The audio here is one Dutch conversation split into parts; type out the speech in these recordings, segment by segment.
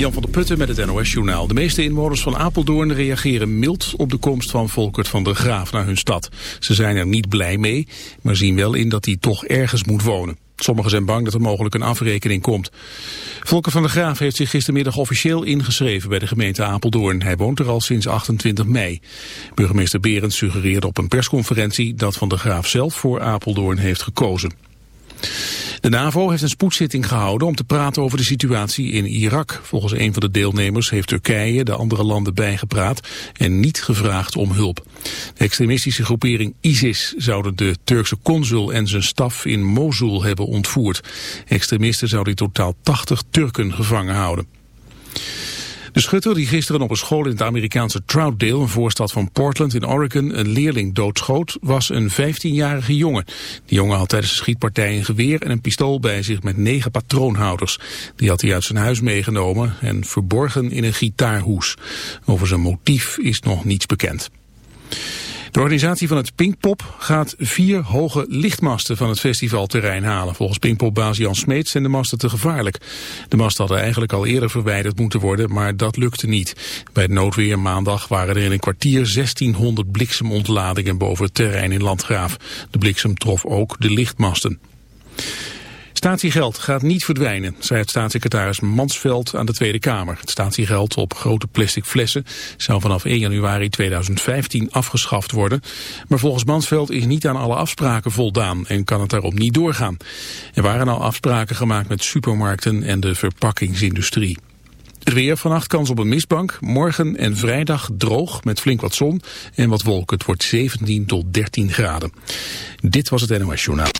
Jan van der Putten met het NOS-journaal. De meeste inwoners van Apeldoorn reageren mild op de komst van Volkert van der Graaf naar hun stad. Ze zijn er niet blij mee, maar zien wel in dat hij toch ergens moet wonen. Sommigen zijn bang dat er mogelijk een afrekening komt. Volker van der Graaf heeft zich gistermiddag officieel ingeschreven bij de gemeente Apeldoorn. Hij woont er al sinds 28 mei. Burgemeester Berend suggereerde op een persconferentie dat van der Graaf zelf voor Apeldoorn heeft gekozen. De NAVO heeft een spoedzitting gehouden om te praten over de situatie in Irak. Volgens een van de deelnemers heeft Turkije de andere landen bijgepraat en niet gevraagd om hulp. De extremistische groepering ISIS zouden de Turkse consul en zijn staf in Mosul hebben ontvoerd. Extremisten zouden in totaal 80 Turken gevangen houden. De schutter die gisteren op een school in het Amerikaanse Troutdale, een voorstad van Portland in Oregon, een leerling doodschoot, was een 15-jarige jongen. Die jongen had tijdens de schietpartij een geweer en een pistool bij zich met negen patroonhouders. Die had hij uit zijn huis meegenomen en verborgen in een gitaarhoes. Over zijn motief is nog niets bekend. De organisatie van het Pinkpop gaat vier hoge lichtmasten van het festivalterrein halen. Volgens Pinkpopbaas Jan Smeets zijn de masten te gevaarlijk. De masten hadden eigenlijk al eerder verwijderd moeten worden, maar dat lukte niet. Bij het noodweer maandag waren er in een kwartier 1600 bliksemontladingen boven het terrein in Landgraaf. De bliksem trof ook de lichtmasten. Statiegeld gaat niet verdwijnen, zei het staatssecretaris Mansveld aan de Tweede Kamer. Het statiegeld op grote plastic flessen zou vanaf 1 januari 2015 afgeschaft worden. Maar volgens Mansveld is niet aan alle afspraken voldaan en kan het daarom niet doorgaan. Er waren al afspraken gemaakt met supermarkten en de verpakkingsindustrie. Het weer vannacht kans op een mistbank. Morgen en vrijdag droog met flink wat zon en wat wolken. Het wordt 17 tot 13 graden. Dit was het NOS Journaal.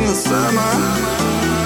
In the summer.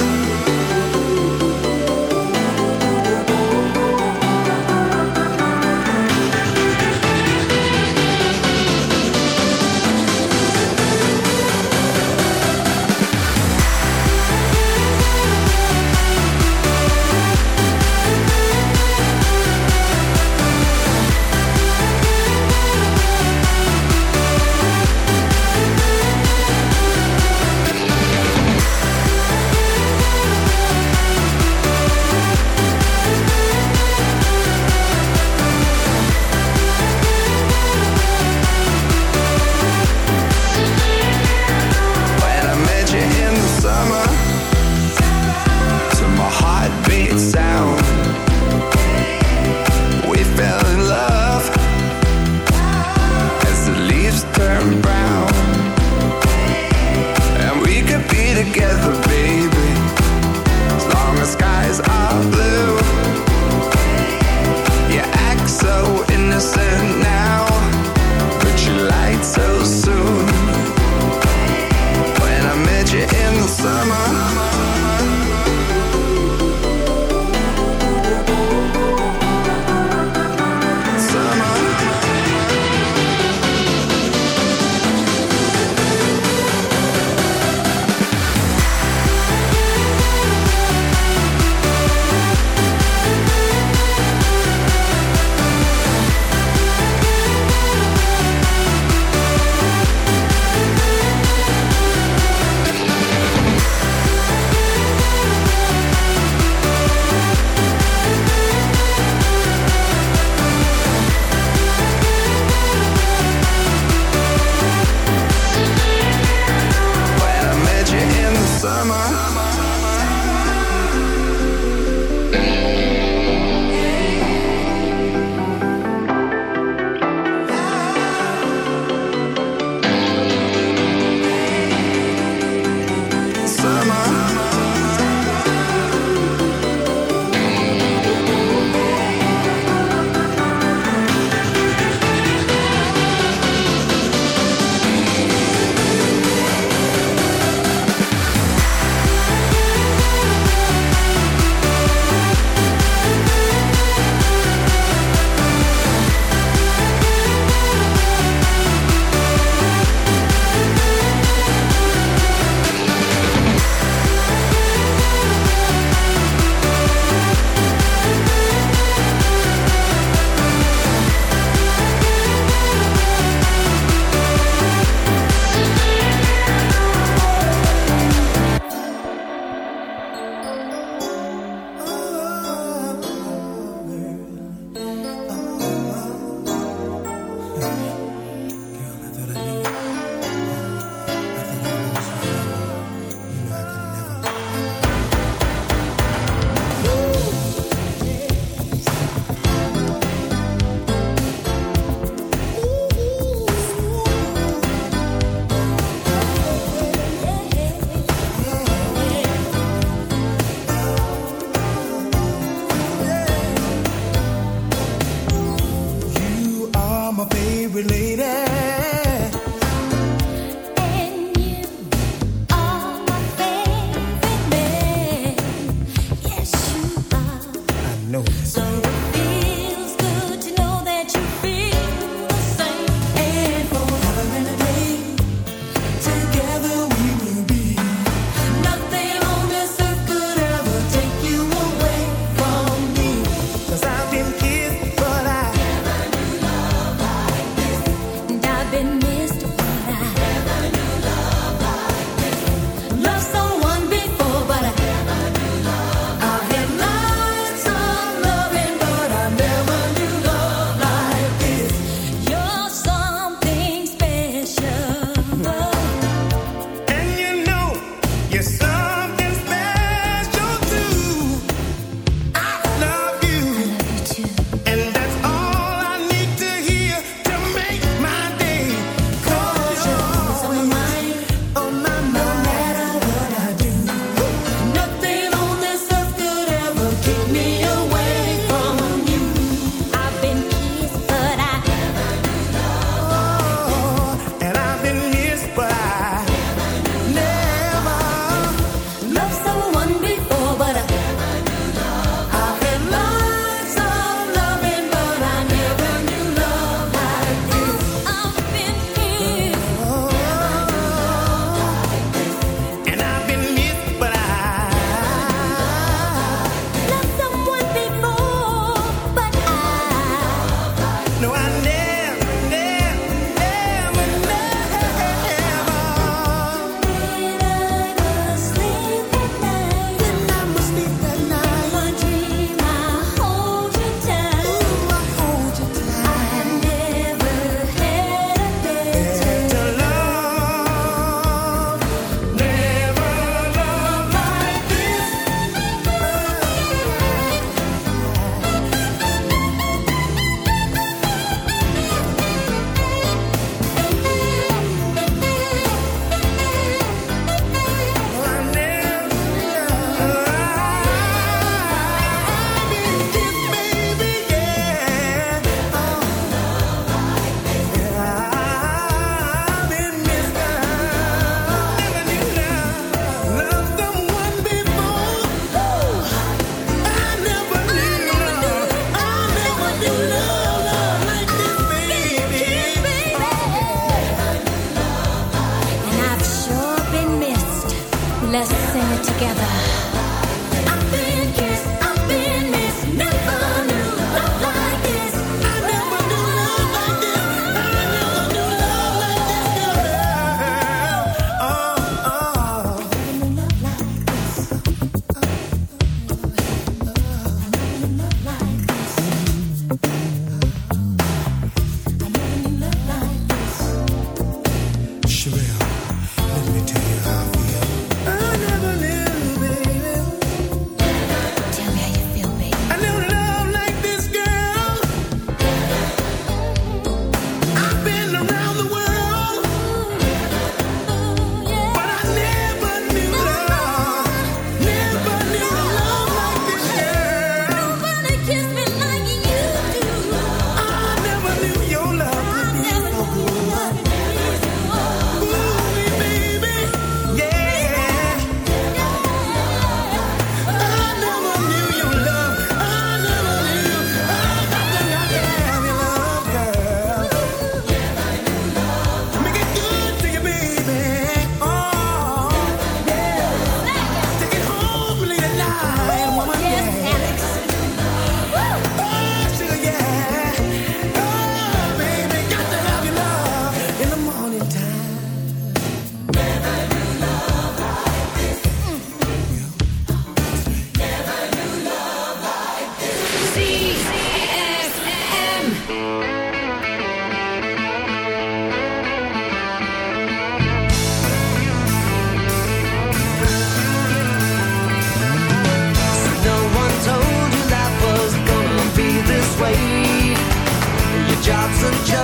doesn't just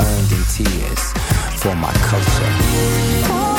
earned in tears for my culture.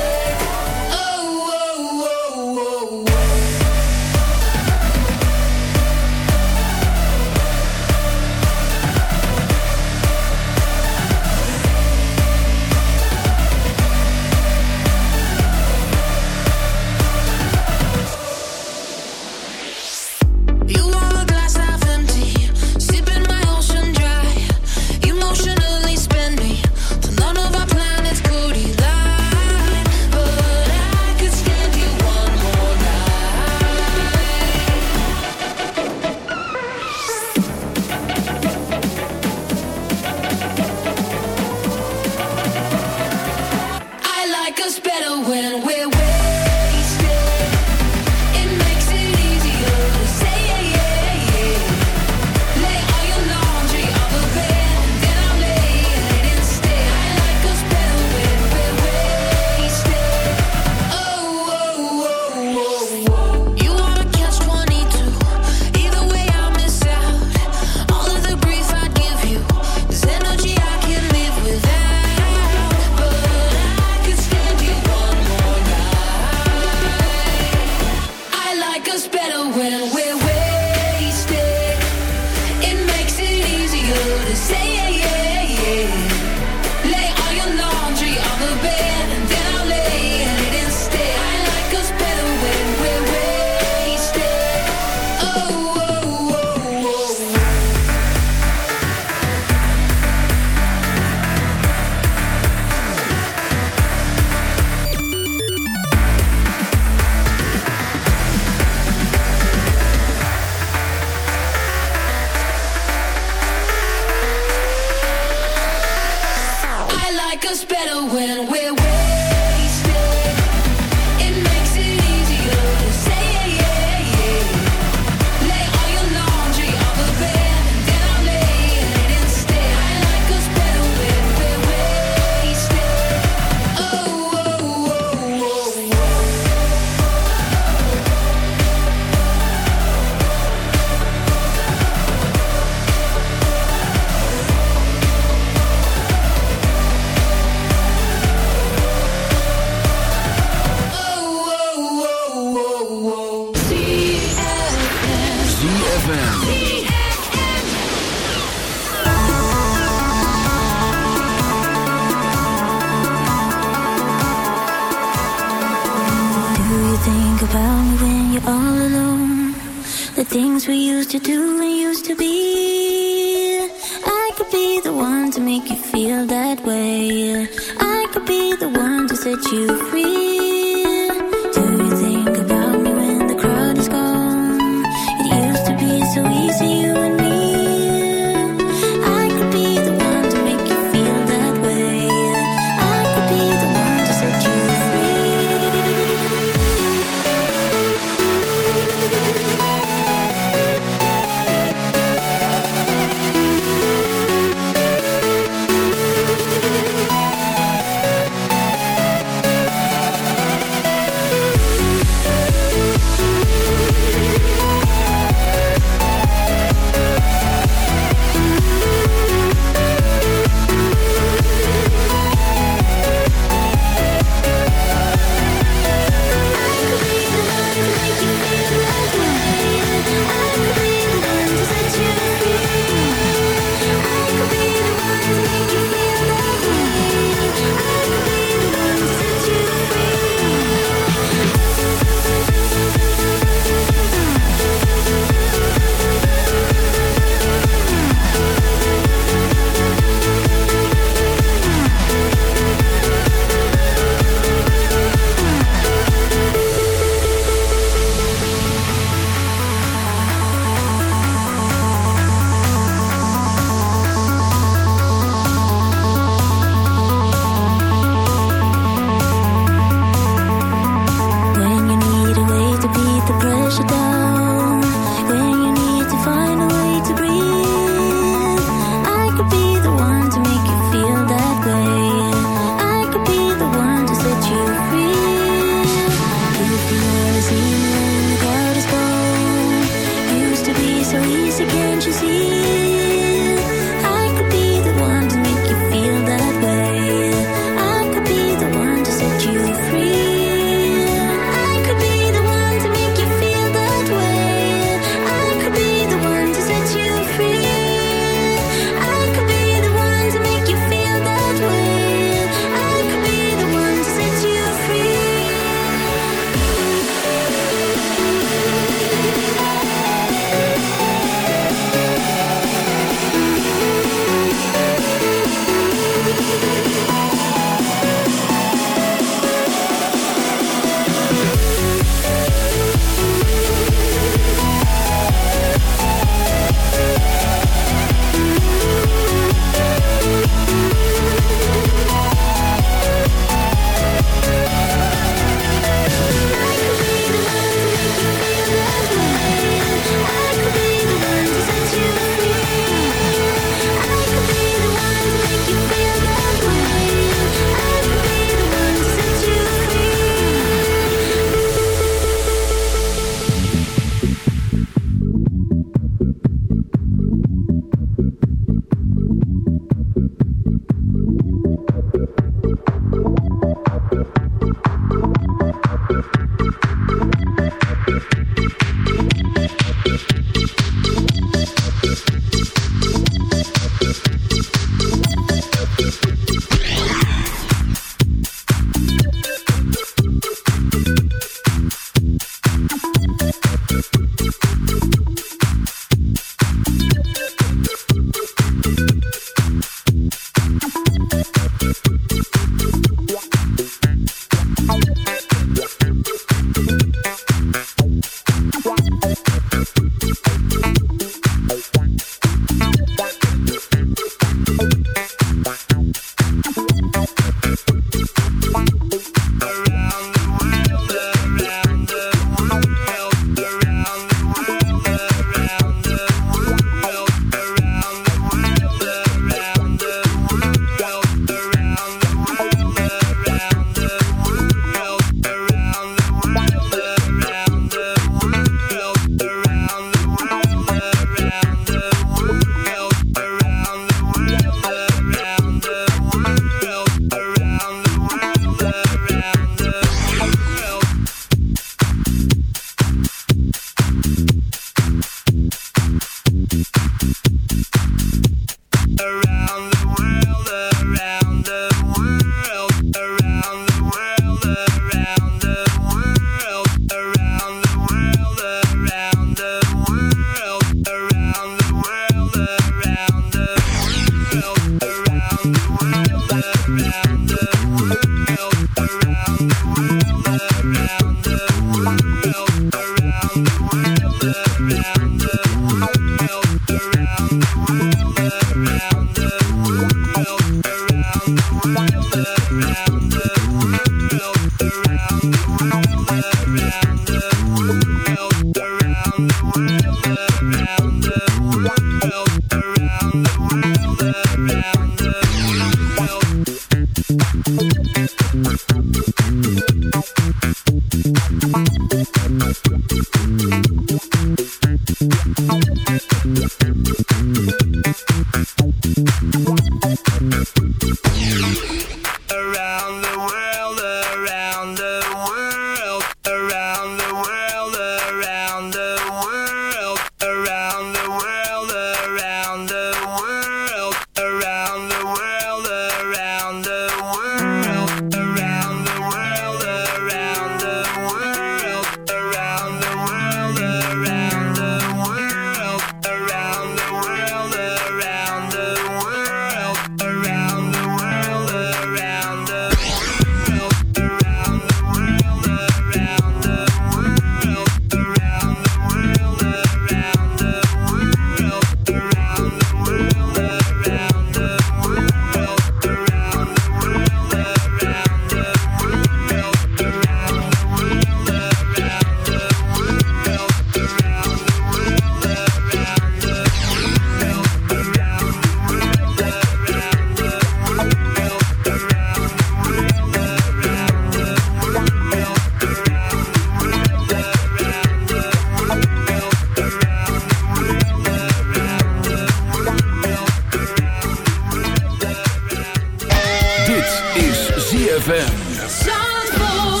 ZFM.